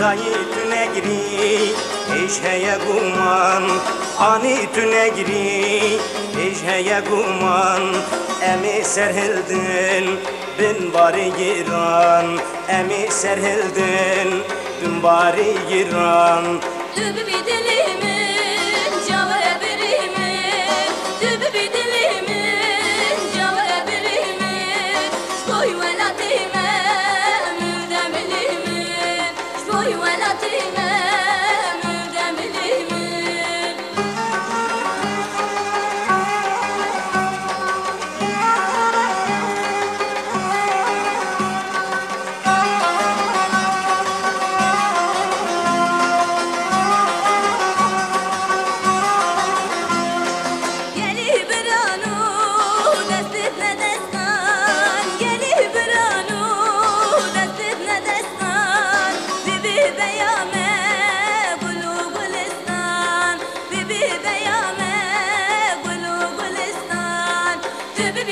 Dayı tüne giri eşheye guman Ani tüne giri eşheye guman Emi serhildin bin bari giran. Emi serhildin bin bari giran. Tübü bir dilimin cavara birimin Tübü bir cavara birimin Boy velatime müldemlimin Boy velatime müldemlimin Sebebi